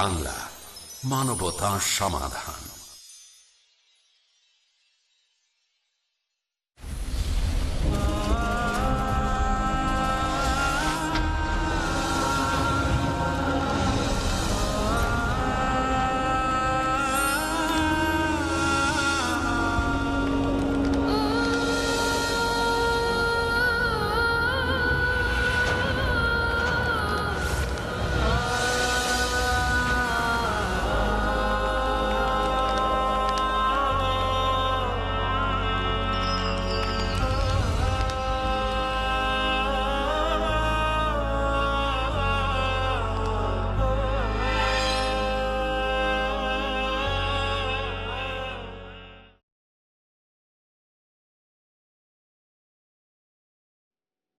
বাংলা মানবতা সমাধান।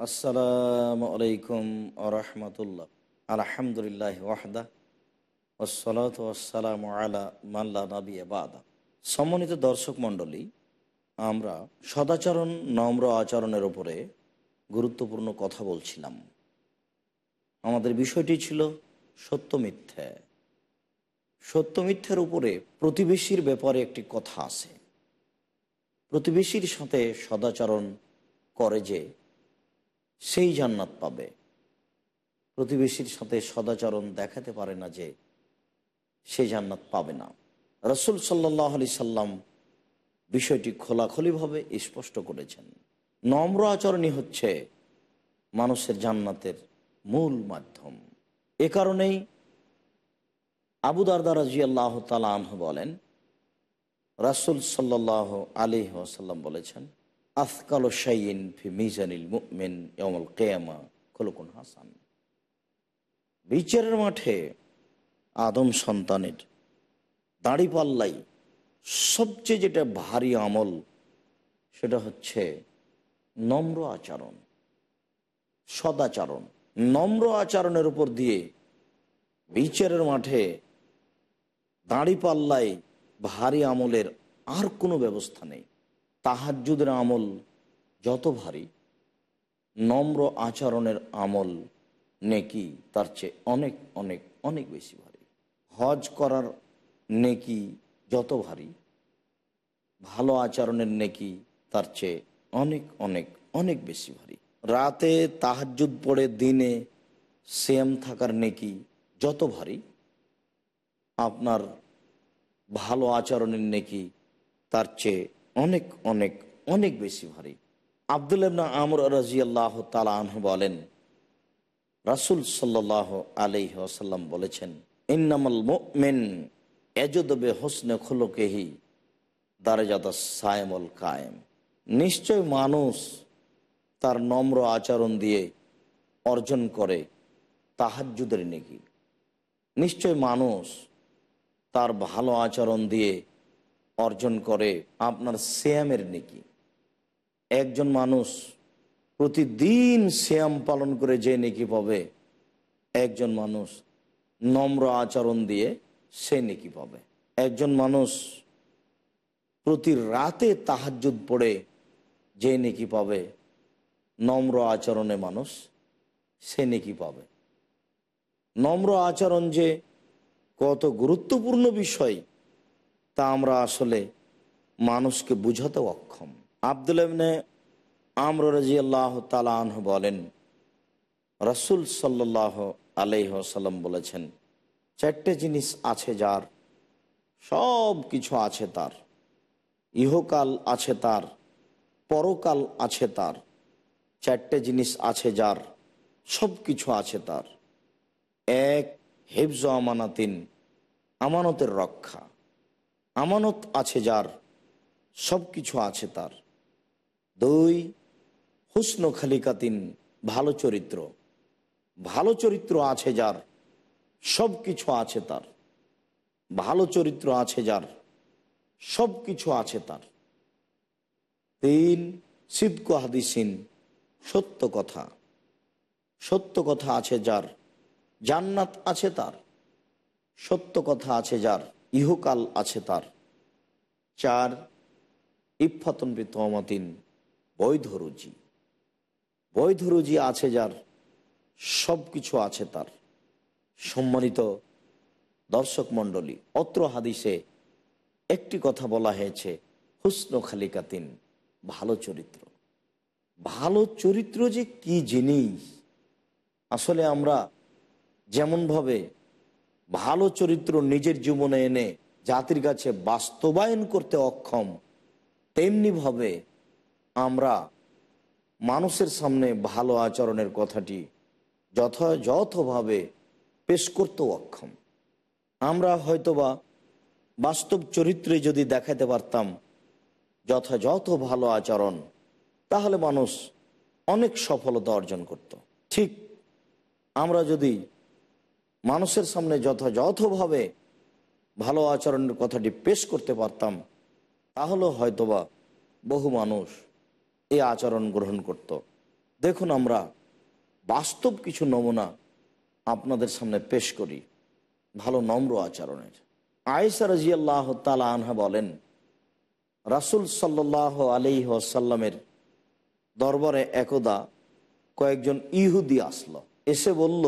আসসালামু আলাইকুম আরহামতুল্লাহ আলহামদুলিল্লাহ ওয়াহদা ওসলাত ওসালাম আলা মাল্লা নবী বাদা। সম্মানিত দর্শক মণ্ডলী, আমরা সদাচরণ নম্র আচরণের ওপরে গুরুত্বপূর্ণ কথা বলছিলাম। আমাদের বিষয়টি ছিল সত্য মিথ্যে। সত্য মিথ্যের উপরে প্রতিবেশীর ব্যাপারে একটি কথা আছে। প্রতিবেশীর সাথে সদাচরণ করে যে সেই জান্নাত পাবে। প্রতিবেশীর সাথে সদাচরণ দেখাতে পারে না যে সে জান্নাত পাবে না। রসুল সাল্লাহ আলি সাল্লাম বিষয়টি খোলাখলিভাবে স্পষ্ট করেছেন। নম্র আচরণই হচ্ছে মানুষের জান্নাতের মূল মাধ্যম। এ কারণেই আবু দারদা রাজি আল্লাহ বলেন, রাসুল সাল্লাহ আলী ওসাল্লাম বলেছেন আফকাল হাসান। বিচারের মাঠে আদম সন্তানের দাড়ি পাল্লাই সবচেয়ে যেটা ভারী আমল সেটা হচ্ছে নম্র আচরণ, সদাচরণ। নম্র আচরণের উপর দিয়ে বিচারের মাঠে দাড়ি পাল্লায় ভারী আমলের আর কোনো ব্যবস্থা নেই। তাহাজুদের আমল যত ভারী, নম্র আচরণের আমল নেকি তার চেয়ে অনেক অনেক অনেক বেশি ভারী। হজ করার নেকি যত ভারী, ভালো আচরণের নেকি তার চেয়ে অনেক অনেক অনেক বেশি ভারী। রাতে তাহাজুদ পড়ে দিনে সেম থাকার নেকি যত ভারী, আপনার ভালো আচরণের নেকি তার চেয়ে অনেক অনেক অনেক বেশি ভারী। আবদুল্লাবনা আমর রাজি আল্লাহ তালাহ বলেন, রাসুল সাল্লাহ আলহ আসাল্লাম বলেছেন, ইন্নামাল মেন এজদবে হোসনে খোলকেহি দারেজাদা সায়মল কায়েম। নিশ্চয় মানুষ তার নম্র আচরণ দিয়ে অর্জন করে তাহাজুদের নেকি। নিশ্চয় মানুষ তার ভালো আচরণ দিয়ে অর্জন করে আপনার শ্যামের নেকি। একজন মানুষ প্রতিদিন শ্যাম পালন করে যে নেকি পাবে, একজন মানুষ নম্র আচরণ দিয়ে সে নেকি পাবে। একজন মানুষ প্রতি রাতে তাহাজুদ পড়ে যে নেকি পাবে, নম্র আচরণে মানুষ সে নেকি পাবে। নম্র আচরণ যে কত গুরুত্বপূর্ণ বিষয় তা আমরা আসলে মানুষকে বুঝাতে অক্ষম। আব্দুল আমর রাজি আল্লাহ তালাহ বলেন, রসুল সাল্লাহ আলহ্লাম বলেছেন, চারটে জিনিস আছে যার, সব কিছু আছে তার। ইহকাল আছে তার, পরকাল আছে তার। চারটে জিনিস আছে যার, সব কিছু আছে তার। এক, হেফজ আমানাতিন, আমানতের রক্ষা। আমানত আছে যার, সব কিছু আছে তার। দুই, হুসন খালিকাতিন ভালো চরিত্র। ভালো চরিত্র আছে যার, সব কিছু আছে তার। ভালো চরিত্র আছে যার, সব কিছু আছে তার। তিন, সিদ্ক হাদিসিন, সত্য কথা। সত্য কথা আছে যার, জান্নাত আছে তার। সত্য কথা আছে যার ইহকাল আছে তার। চার ইফাতন তমাতিন বৈধ রুজি। বৈধ রুজি আছে যার সব কিছু আছে তার। সম্মানিত দর্শক মণ্ডলী, অত্র হাদিসে একটি কথা বলা হয়েছে, হুসন খালিকাতিন, ভালো চরিত্র। ভালো চরিত্র যে কি জিনিস? আসলে আমরা যেমনভাবে ভালো চরিত্র নিজের জীবনে এনে জাতির কাছে বাস্তবায়ন করতে অক্ষম তেমনিভাবে আমরা মানুষের সামনে ভালো আচরণের কথাটি যথাযথভাবে পেশ করতেও অক্ষম। আমরা হয়তোবা বাস্তব চরিত্রে যদি দেখাতে পারতাম যথাযথ ভালো আচরণ, তাহলে মানুষ অনেক সফলতা অর্জন করত। ঠিক আমরা যদি মানুষের সামনে যথাযথভাবে ভালো আচরণের কথাটি পেশ করতে পারতাম, তাহলে হয়তোবা বহু মানুষ এই আচরণ গ্রহণ করত। দেখুন আমরা বাস্তব কিছু নমুনা আপনাদের সামনে পেশ করি, ভালো নম্র আচরণের। আয়েসা রাজিয়াল্লাহ তালা আনহা বলেন, রাসুল সাল্লাহ আলি আসাল্লামের দরবারে একদা কয়েকজন ইহুদি আসলো। এসে বলল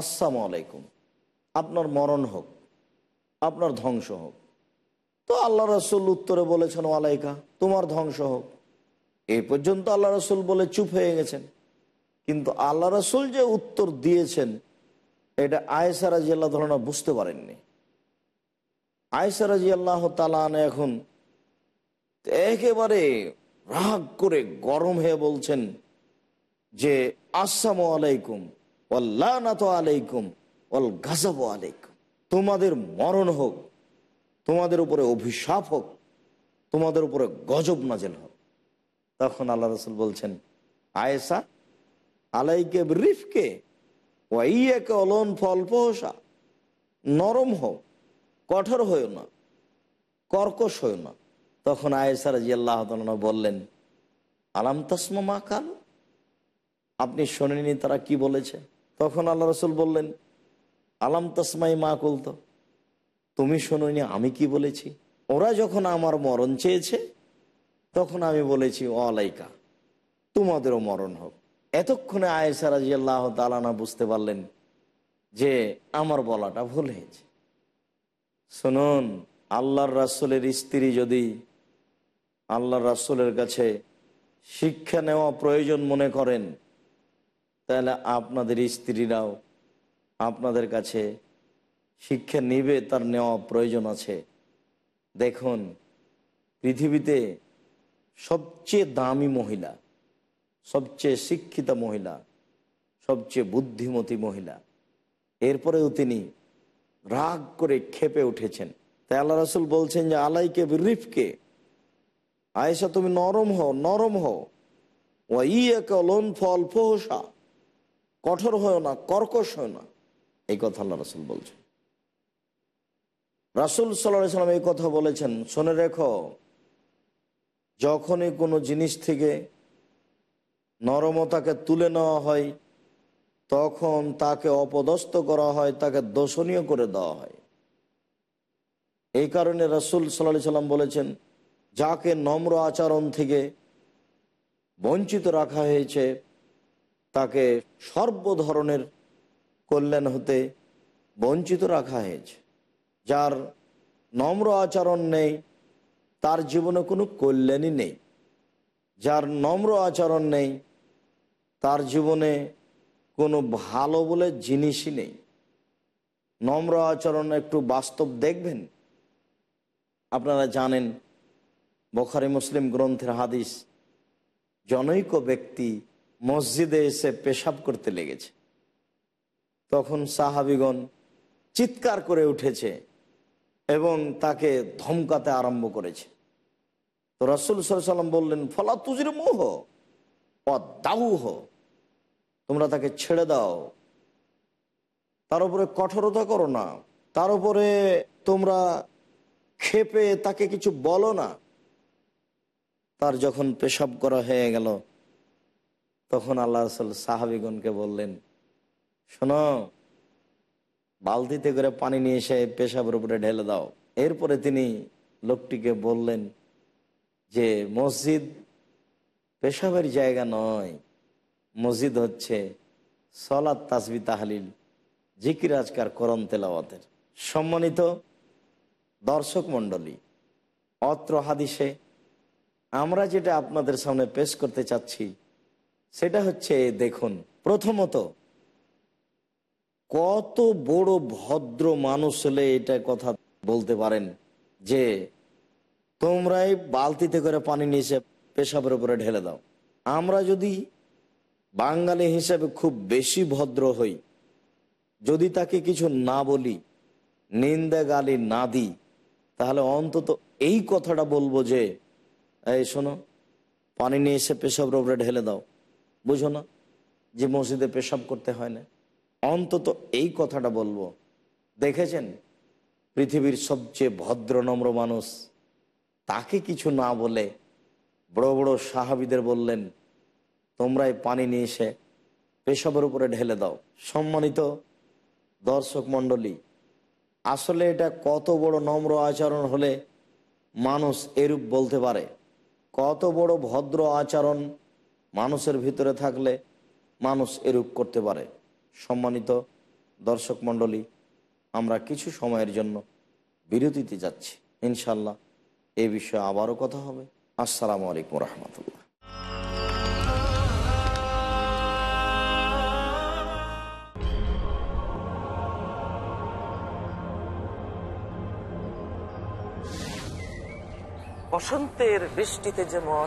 আসসালামু আলাইকুম। আপনার মরণ হোক, আপনার ধ্বংস হোক। তো আল্লাহ রসুল উত্তরে বলেছেন আলাইকা তোমার ধ্বংস হোক। এই পর্যন্ত আল্লাহ রসুল বলে চুপ হয়ে গেছেন। কিন্তু আল্লাহ রসুল যে উত্তর দিয়েছেন, এটা আয়েসা রাজি আল্লাহ তালা বুঝতে পারেননি। আয়েসা রাজি আল্লাহ তালান এখন একেবারে রাগ করে গরম হয়ে বলছেন যে, আসসালামু আলাইকুম। আলাইকুম ওল গাজাব আলাইকুম। তোমাদের মরণ হোক, তোমাদের উপরে অভিশাপ হোক, তোমাদের উপরে গজব নাজেল হোক। তখন আল্লাহ রসুল বলছেন আয়েসা আলাইকে রিফকে ওয়াইয়াকে অলন ফলপহসা নরম হোক কঠোর হয়েও না, কর্কশ হয়েও না। তখন আয়েসা রাজি আল্লাহ বললেন, আলাম তাসমা মা কালো? আপনি শোনেনি তারা কি বলেছে? তখন আল্লাহ রসুল বললেন, আলাম তাসমাই মা কুলতো? তুমি শোনোনি, আমি কি বলেছি? ওরা যখন আমার মরণ চেয়েছে, তখন আমি বলেছি, ও আলাইকা, তোমাদেরও মরণ হোক। এতক্ষণে আয়েসা রাজি আল্লাহ তালানা বুঝতে পারলেন যে আমার বলাটা ভুল হয়েছে। শুনুন, আল্লাহর রাসুলের স্ত্রী যদি আল্লাহর রাসুলের কাছে শিক্ষা নেওয়া প্রয়োজন মনে করেন তাহলে আপনাদের স্ত্রীরাও আপনাদের কাছে শিক্ষা নিবে, তার নেওয়া প্রয়োজন আছে। দেখুন, পৃথিবীতে সবচেয়ে দামি মহিলা, সবচেয়ে শিক্ষিতা মহিলা, সবচেয়ে বুদ্ধিমতী মহিলা, এরপরেও তিনি রাগ করে খেপে উঠেছেন। তাই আল্লাহ রসুল বলছেন যে, আলাইকে রিফকে আয়েশা তুমি নরম হও নরম হও। ও ইয়েকে লোন ফল ফোসা কঠোর হয় না, কর্কশ হয় না। এই কথা আল্লাহ রসুল বলছেন। রাসুল সাল্লাহ সাল্লাম এই কথা বলেছেন, শুনে রেখো, যখনই কোনো জিনিস থেকে নরমতাকে তুলে নেওয়া হয়, তখন তাকে অপদস্থ করা হয়, তাকে দোষণীয় করে দেওয়া হয়। এই কারণে রসুল সাল্লাহ সাল্লাম বলেছেন, যাকে নম্র আচরণ থেকে বঞ্চিত রাখা হয়েছে তাকে সর্ব ধরনের কল্যাণ হতে বঞ্চিত রাখা হয়েছে। যার নম্র আচরণ নেই, তার জীবনে কোনো কল্যাণই নেই। যার নম্র আচরণ নেই, তার জীবনে কোনো ভালো বলে জিনিসই নেই। নম্র আচরণ একটু বাস্তব দেখবেন। আপনারা জানেন, বখারি মুসলিম গ্রন্থের হাদিস, জনৈক ব্যক্তি মসজিদে এসে পেশাব করতে লেগেছে। তখন সাহাবিগণ চিৎকার করে উঠেছে এবং তাকে ধমকাতে আরম্ভ করেছে। তো রসুল সাল্লাম বললেন, ফলা তুজির মোহ দাউ হো তোমরা তাকে ছেড়ে দাও। তার উপরে কঠোরতা করো না। তার উপরে তোমরা খেপে তাকে কিছু বলো না। তার যখন পেশাব করা হয়ে গেল তখন আল্লাহ রসুল সাহাবিগণকে বললেন, শোনো, বালতিতে করে পানি নিয়ে এসে পেশাবের উপরে ঢেলে দাও। এরপরে তিনি লোকটিকে বললেন যে, মসজিদ পেশাবের জায়গা নয়। মসজিদ হচ্ছে সলাদ তাসবি তাহলিল, জিকির আজকার করম তেলাওয়াতের। সম্মানিত দর্শক মণ্ডলী, অত্র হাদিসে আমরা যেটা আপনাদের সামনে পেশ করতে চাচ্ছি সেটা হচ্ছে, দেখুন, প্রথমত, কত বড় ভদ্র মানুষ হলে এটা কথা বলতে পারেন যে, তোমরাই বালতিতে করে পানি নিয়ে পেশাবের উপরে ঢেলে দাও। আমরা যদি বাঙালি হিসেবে খুব বেশি ভদ্র হই, যদি তাকে কিছু না বলি, নিন্দা গালি না দিই, তাহলে অন্তত এই কথাটা বলব যে, এই শোনো, পানি নিয়ে এসে পেশাবের উপরে ঢেলে দাও। বুঝো না যে মসজিদে পেশাব করতে হয় না। অন্তত এই কথাটা বলব। দেখেছেন? পৃথিবীর সবচেয়ে ভদ্র, নম্র মানুষ তাকে কিছু না বলে বড় বড় সাহাবিদের বললেন, তোমরাই পানি নিয়ে এসে পেশাবের উপরে ঢেলে দাও। সম্মানিত দর্শক মণ্ডলী, আসলে এটা কত বড় নম্র আচরণ হলে মানুষ এরূপ বলতে পারে? কত বড় ভদ্র আচরণ মানুষের ভিতরে থাকলে মানুষ এরূপ করতে পারে। সম্মানিত দর্শক মণ্ডলী, আমরা কিছু সময়ের জন্য বিরতিতে যাচ্ছি। ইনশাল্লাহ এ বিষয়ে আবারও কথা হবে। আসসালামু আলাইকুম রহমতুল্লাহ। বসন্তের বৃষ্টিতে যেমন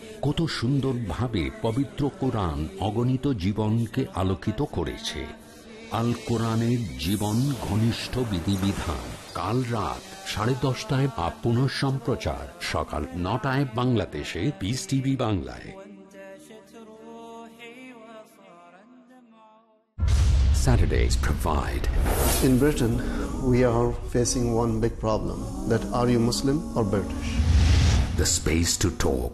কত সুন্দরভাবে পবিত্র কোরআন অগণিত জীবনকে আলোকিত করেছে আল কোরআনের জীবন ঘনিষ্ঠ বিধিবিধান কাল রাত সাড়ে দশটায় বা পুনঃ সম্প্রচার সকাল নটায় বাংলাদেশে পিস টিভি বাংলায় Saturdays provide In Britain, we are facing one big problem that are you Muslim or British? the space to talk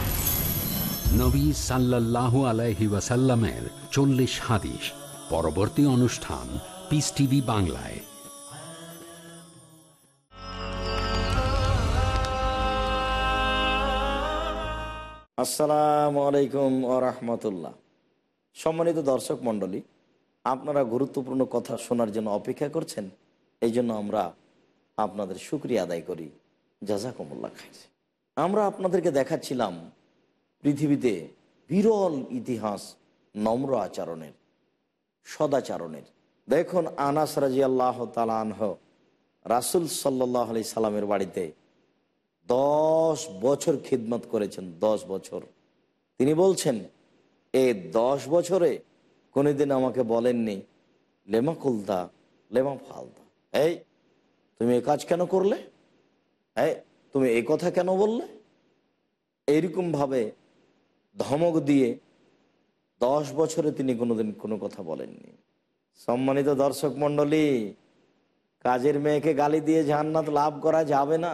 নবী সাল্লাল্লাহু আলাইহি ওয়াসাল্লামের চল্লিশ হাদিস। পরবর্তী অনুষ্ঠান পিস টিভি বাংলায়। আসসালামু আলাইকুম রহমতুল্লাহ। সম্মানিত দর্শক মণ্ডলী, আপনারা গুরুত্বপূর্ণ কথা শোনার জন্য অপেক্ষা করছেন, এই জন্য আমরা আপনাদের সুক্রিয়া আদায় করি। জাজাকুমুল্লাহ খাইছে আমরা আপনাদেরকে দেখাচ্ছিলাম পৃথিবীতে বিরল ইতিহাস নম্র আচরণের, সদাচরণের। দেখুন আনাস রাজি আল্লাহ তালানহ রাসুল সাল্লাহ আলি সাল্লামের বাড়িতে দশ বছর খিদমত করেছেন, দশ বছর। তিনি বলছেন, এ দশ বছরে কোনোদিন আমাকে বলেননি, লেমা কুলদা, লেমা ফালদা। এই, তুমি এ কাজ কেন করলে? এই, তুমি এই কথা কেন বললে? এইরকমভাবে ধমক দিয়ে দশ বছরে তিনি কোনোদিন কোনো কথা বলেননি। সম্মানিত দর্শক মণ্ডলী, কাজের মেয়েকে গালি দিয়ে জান্নাত লাভ করা যাবে না।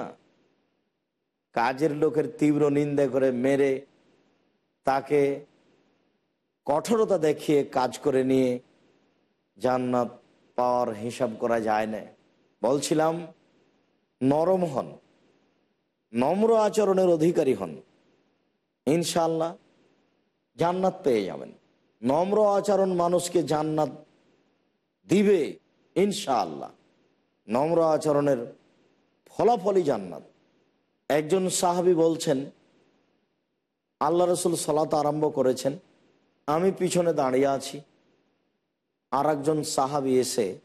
কাজের লোকের তীব্র নিন্দে করে মেরে তাকে কঠোরতা দেখিয়ে কাজ করে নিয়ে জান্নাত পাওয়ার হিসাব করা যায় না। বলছিলাম, নরম হন, নম্র আচরণের অধিকারী হন। ইনশাল্লাহ জান্নাত পেয়ে যাবেন। নম্র আচরণ মানুষকে জান্নাত দিবে, ইনশাআল্লাহ। নম্র আচরণের ফলাফলই জান্নাত। একজন সাহাবি বলছেন, আল্লাহ রসুল সলাত আরম্ভ করেছেন, আমি পিছনে দাঁড়িয়ে আছি। আর একজন সাহাবি এসে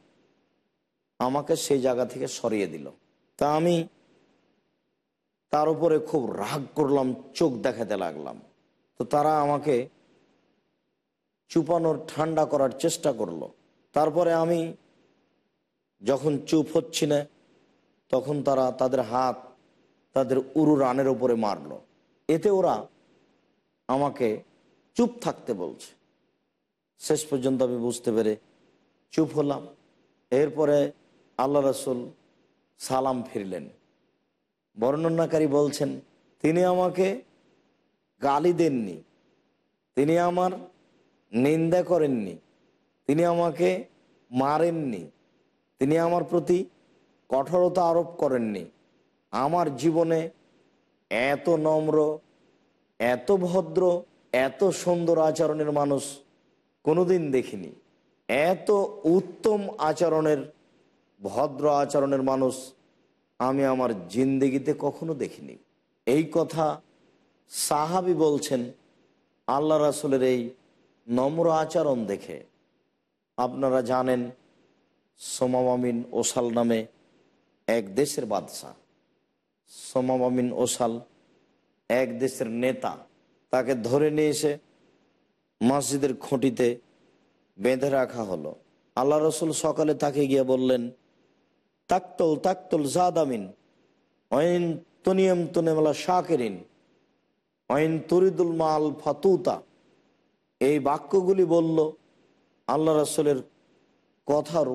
আমাকে সেই জায়গা থেকে সরিয়ে দিল। তা আমি তার উপরে খুব রাগ করলাম, চোখ দেখাতে লাগলাম। তো তারা আমাকে চুপানোর ঠান্ডা করার চেষ্টা করল। তারপরে আমি যখন চুপ হচ্ছি না, তখন তারা তাদের হাত তাদের উরু রানের ওপরে মারলো। এতে ওরা আমাকে চুপ থাকতে বলছে। শেষ পর্যন্ত আমি বুঝতে পেরে চুপ হলাম। এরপরে আল্লাহ রসুল সালাম ফিরলেন। বর্ণনাকারী বলছেন, তিনি আমাকে গালি দেননি। তিনি আমার নিন্দা করেননি। তিনি আমাকে মারেননি। তিনি আমার প্রতি কঠোরতা আরোপ করেননি। আমার জীবনে এত নম্র, এত ভদ্র, এত সুন্দর আচরণের মানুষ কোনোদিন দেখিনি। এত উত্তম আচরণের, ভদ্র আচরণের মানুষ আমি আমার জিন্দেগিতে কখনো দেখিনি। এই কথা সাহাবি বলছেন, আল্লাহ রাসুলের এই নম্র আচরণ দেখে আপনারা জানেন সোমামামিন ওসাল নামে এক দেশের বাদশাহ। সোমামামিন ওসাল এক দেশের নেতা, তাকে ধরে নিয়ে এসে মসজিদের খুঁটিতে বেঁধে রাখা হলো। আল্লাহ রসুল সকালে তাকে গিয়ে বললেন, তাকতল তাকতল জাদামিন অয়েন তনিয়ম তনেমলা শাকেরিন। অয়েন তরিদুল মাল ফাতুতা। এই বাক্যগুলি বলল আল্লাহ রসুলের কথার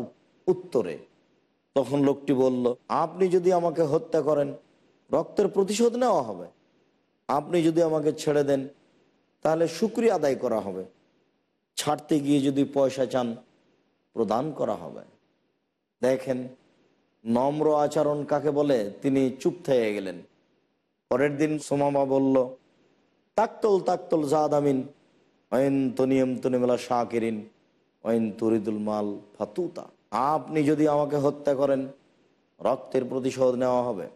উত্তরে। তখন লোকটি বলল, আপনি যদি আমাকে হত্যা করেন, রক্তের প্রতিশোধ নেওয়া হবে। আপনি যদি আমাকে ছেড়ে দেন, তাহলে শুক্রিয়া আদায় করা হবে। ছাড়তে গিয়ে যদি পয়সা চান, প্রদান করা হবে। দেখেন, নম্র আচরণ কাকে বলে, তিনি চুপ থেকে গেলেন। পরের দিন সোমামা বলল তাকতল তাকতল জাদ আমিন অয়ন তনিয়ম তনিমেলা শাকিরিন অয়ন তরিদুল মাল ফাতুতা। আপনি যদি আমাকে হত্যা করেন, রক্তের প্রতিশোধ নেওয়া হবে।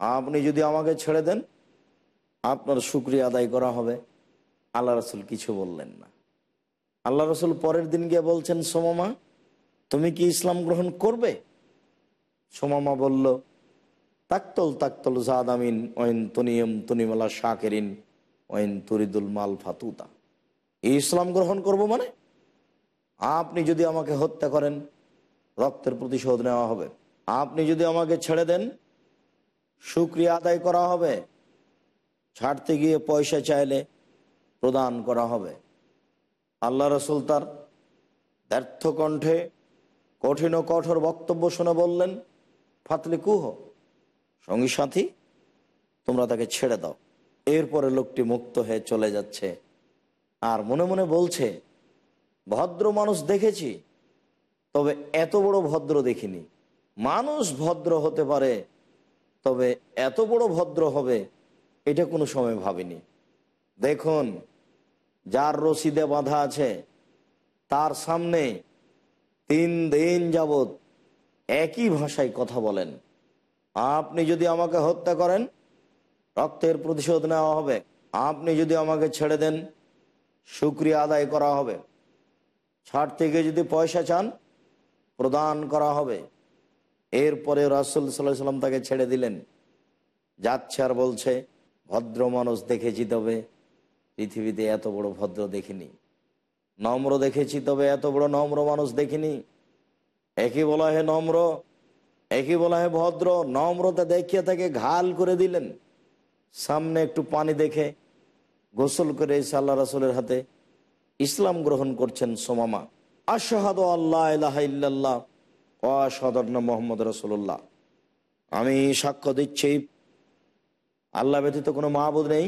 আপনি যদি আমাকে ছেড়ে দেন, আপনার শুক্রিয়া আদায় করা হবে। আল্লাহ রসুল কিছু বললেন না। আল্লাহ রসুল পরের দিন গিয়ে বলছেন, সোমামা, তুমি কি ইসলাম গ্রহণ করবে? সোমামা বলল, তাকতল তাকতল জাদ আমিন ওয়েন তনিয়ম তনিমালা শাকেরিন ওয়েন তরিদুল মাল ফাতুতা। এই ইসলাম গ্রহণ করব মানে? আপনি যদি আমাকে হত্যা করেন, রক্তের প্রতিশোধ নেওয়া হবে। আপনি যদি আমাকে ছেড়ে দেন, সুক্রিয়া আদায় করা হবে। ছাড়তে গিয়ে পয়সা চাইলে প্রদান করা হবে। আল্লাহ রসুল তার ব্যর্থ কণ্ঠে কঠিন ও কঠোর বক্তব্য শুনে বললেন ফাতলি কুহ সঙ্গী সাথী, তোমরা তাকে ছেড়ে দাও। এরপরে লোকটি মুক্ত হয়ে চলে যাচ্ছে। আর মনে মনে বলছে, ভদ্র মানুষ দেখেছি, তবে এত বড় ভদ্র দেখিনি। মানুষ ভদ্র হতে পারে, তবে এত বড় ভদ্র হবে, এটা কোনো সময় ভাবিনি। দেখুন, যার রশিদে বাঁধা আছে, তার সামনে তিন দিন যাবত একই ভাষায় কথা বলেন। আপনি যদি আমাকে হত্যা করেন রক্তের প্রতিশোধ নেওয়া হবে। আপনি যদি আমাকে ছেড়ে দেন সুক্রিয়া আদায় করা হবে। ছাড় থেকে যদি পয়সা চান, প্রদান করা হবে। এরপরে রাসুল সাল্লাহ সাল্লাম তাকে ছেড়ে দিলেন। যাচ্ছে আর বলছে, ভদ্র মানুষ দেখেছি তবে পৃথিবীতে এত বড় ভদ্র দেখিনি। নম্র দেখেছি তবে এত বড় নম্র মানুষ দেখিনি। একই বলা হে নম্র, একই বলা হে ভদ্র। নম্রতা দেখিয়ে তাকে ঘাল করে দিলেন। সামনে একটু পানি দেখে গোসল করে এসে আল্লাহ রাসুলের হাতে ইসলাম গ্রহণ করছেন সোমামা। আশাহাদ আল্লাহ ইল্লাল্লাহ অসাধারণ মোহাম্মদ রসুল্লাহ আমি সাক্ষ্য দিচ্ছি, আল্লাহ ব্যতীত কোনো মাহবুদ নেই।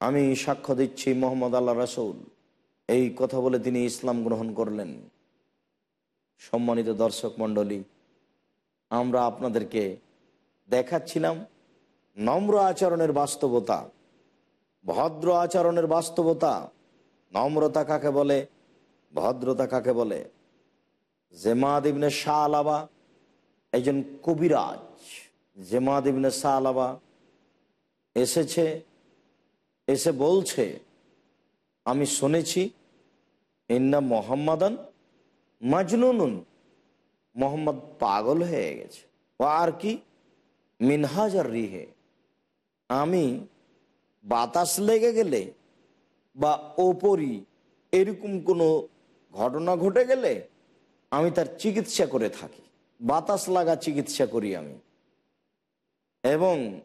আমি সাক্ষ্য দিচ্ছি মোহাম্মদ আল্লাহ রসুল। এই কথা বলে তিনি ইসলাম গ্রহণ করলেন। সম্মানিত দর্শক মণ্ডলী, আমরা আপনাদেরকে দেখাচ্ছিলাম নম্র আচরণের বাস্তবতা, ভদ্র আচরণের বাস্তবতা, নম্রতা কাকে বলে? ভদ্রতা কাকে বলে? জেমাদ ইবনে শাহ আলাবা একজন কবিরাজ। জেমাদ ইবনে শাহ আলাবা এসেছে, এসে বলছে, আমি শুনেছি, ইন্না মোহাম্মদান মাজনুন মোহাম্মদ পাগল হয়ে গেছে। আর কি? মিনহাজার রিহে। আমি বাতাস লেগে গেলে বা ওপরই এরকম কোনো ঘটনা ঘটে গেলে আমি তার চিকিৎসা করে থাকি। বাতাস লাগা চিকিৎসা করি আমি। এবং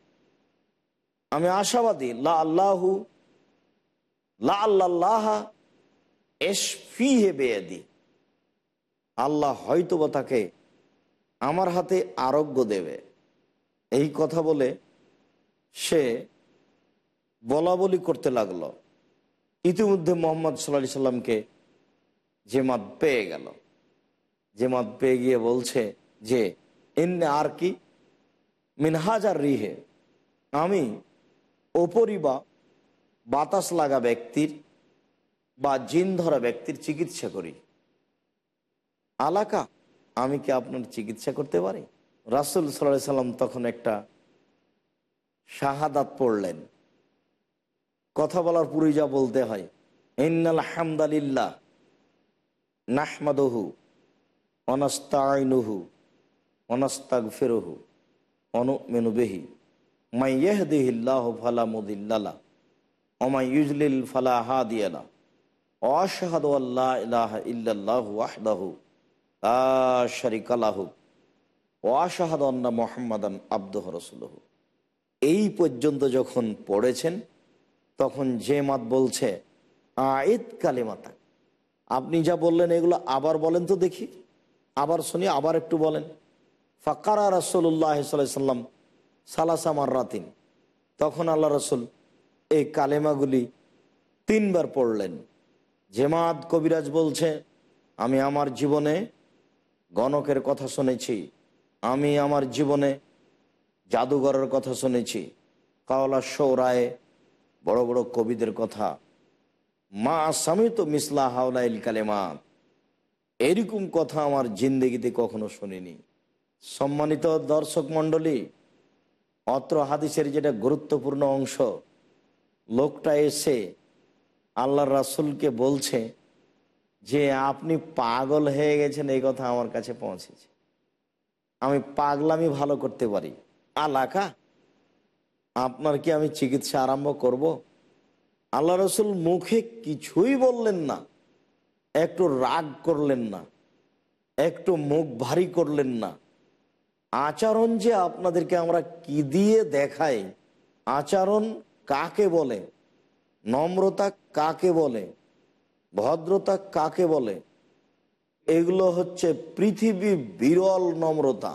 আমি আশাবাদী, লা আল্লাহু, লা আল্লাহ এসফি হে বেয়াদি। আল্লাহ হয়তোবা তাকে আমার হাতে আরোগ্য দেবে। এই কথা বলে সে বলা বলি করতে লাগল। ইতিমধ্যে মোহাম্মদ সাল্লা সাল্লামকে জেমাত পেয়ে গেল। জেমাত পেয়ে গিয়ে বলছে যে এনে আর কি মিনহাজার রিহে। আমি ওপরই বা বাতাস লাগা ব্যক্তির বা জিন ধরা ব্যক্তির চিকিৎসা করি। আলাকা, আমি কি আপনার চিকিৎসা করতে পারি? রাসুল সাল্লাহ সাল্লাম তখন একটা শাহাদাত পড়লেন। কথা বলার পুরী যা বলতে হয়। ইন্নাল হামদালিল্লাহ নাহমাদহু অনস্তাইনুহু অনস্তাগ ফেরহু অনুমেনুবেহি মাই ইহদিহিল্লাহ ফালা মুদিল্লালা ওমাই ইউজলিল ফালা হাদিয়ালা অশাহাদ আল্লাহ ইলাহা ইল্লাল্লাহু ওয়াহদাহু লা শারিকা লাহু। ওয়াশাহাদ আন্না মুহাম্মাদান আব্দুহ রাসূলুহু। এই পর্যন্ত যখন পড়েছেন, তখন যে মাত বলছে আয়েদ কালেমাতা আপনি যা বললেন, এগুলো আবার বলেন তো দেখি। আবার শুনি, আবার একটু বলেন। ফাকারা রাসুল্লাহ সাল্লাম সালাসা মার্রাতিন। তখন আল্লাহ রসুল এই কালেমাগুলি তিনবার পড়লেন। জেমাদ কবিরাজ বলছে, আমি আমার জীবনে গণকের কথা শুনেছি। আমি আমার জীবনে জাদুঘরের কথা শুনেছি। কাওলা সৌরায় বড় বড় কবিদের কথা। মা আসামি তো মিসলা হাওলাইল কালেমাত। এরকম কথা আমার জিন্দগিতে কখনো শুনিনি। সম্মানিত দর্শক মণ্ডলী, অত্র হাদিসের যেটা গুরুত্বপূর্ণ অংশ, লোকটা এসে আল্লাহ রাসুলকে বলছে যে, আপনি পাগল হয়ে গেছেন, এই কথা আমার কাছে পৌঁছেছে। আমি পাগলামি ভালো করতে পারি। আলাকা, আপনার কি আমি চিকিৎসা আরম্ভ করব। আল্লাহ রসুল মুখে কিছুই বললেন না, একটু রাগ করলেন না, একটু মুখ ভারী করলেন না। আচরণ যে আপনাদেরকে আমরা কি দিয়ে দেখাই? আচরণ কাকে বলে? নম্রতা কাকে বলে? ভদ্রতা কাকে বলে? এগুলো হচ্ছে পৃথিবী বিরল নম্রতা।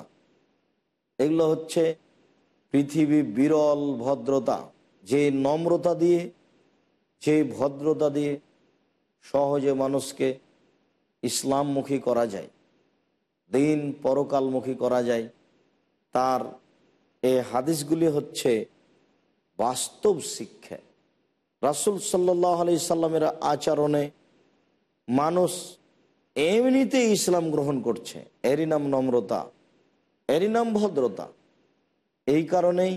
এগুলো হচ্ছে পৃথিবী বিরল ভদ্রতা, যে নম্রতা দিয়ে, যে ভদ্রতা দিয়ে সহজে মানুষকে ইসলামমুখী করা যায়, দিন পরকালমুখী করা যায়, তার এই হাদিসগুলি হচ্ছে বাস্তব শিক্ষা। রাসুল সাল্লাহ আলি সাল্লামের আচরণে মানুষ এমনিতে ইসলাম গ্রহণ করছে। এরই নাম নম্রতা, এরই নাম ভদ্রতা। এই কারণেই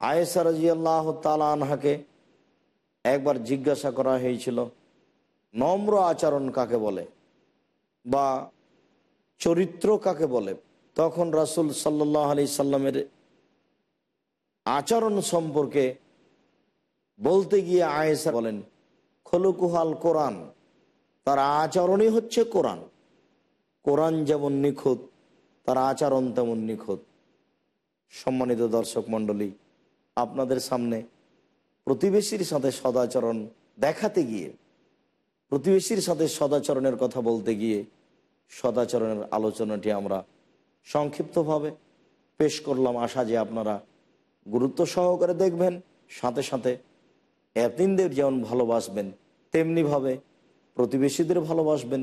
আয়েসা রাজি আল্লাহ আনহাকে একবার জিজ্ঞাসা করা হয়েছিল, নম্র আচরণ কাকে বলে বা চরিত্র কাকে বলে? তখন রাসুল সাল্লাহ আলি সাল্লামের আচরণ সম্পর্কে বলতে গিয়ে আয়েসা বলেন, খলুকুহাল কোরআন, তার আচরণই হচ্ছে কোরআন। কোরআন যেমন নিখুঁত, তার আচরণ তেমন নিখুঁত। সম্মানিত দর্শক মণ্ডলী, আপনাদের সামনে প্রতিবেশীর সাথে সদাচরণ দেখাতে গিয়ে, প্রতিবেশীর সাথে সদাচরণের কথা বলতে গিয়ে সদাচরণের আলোচনাটি আমরা সংক্ষিপ্তভাবে পেশ করলাম। আশা যে আপনারা গুরুত্ব সহকারে দেখবেন, সাথে সাথে এতিনদের যেমন ভালোবাসবেন, তেমনিভাবে প্রতিবেশীদের ভালোবাসবেন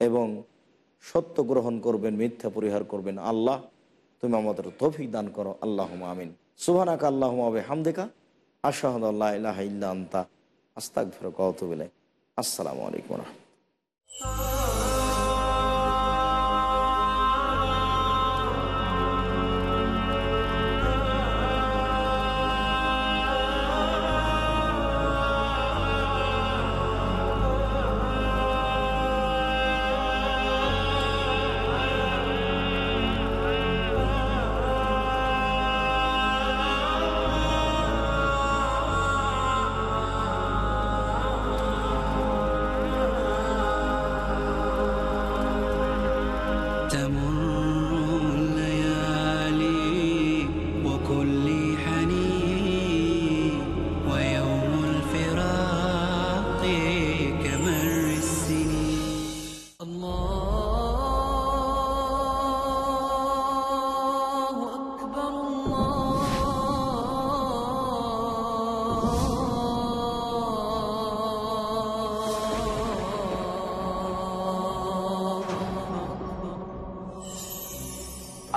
এবং সত্য গ্রহণ করবেন, মিথ্যা পরিহার করবেন। আল্লাহ তুমি আমাদের তৌফিক দান করো। আল্লাহ আমিন। সুহানাক আল্লাহ আবে হামদেকা আশাহদ আল্লাহ ইল্লা আস্তাক ফেরো কত বেলে আসসালামু আলাইকুম রহমতুল্লাহ।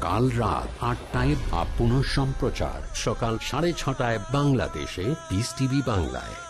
কাল রাত আটটায় বা পুনঃ সম্প্রচার সকাল সাড়ে ছটায় বাংলাদেশে পিস টিভি বাংলায়।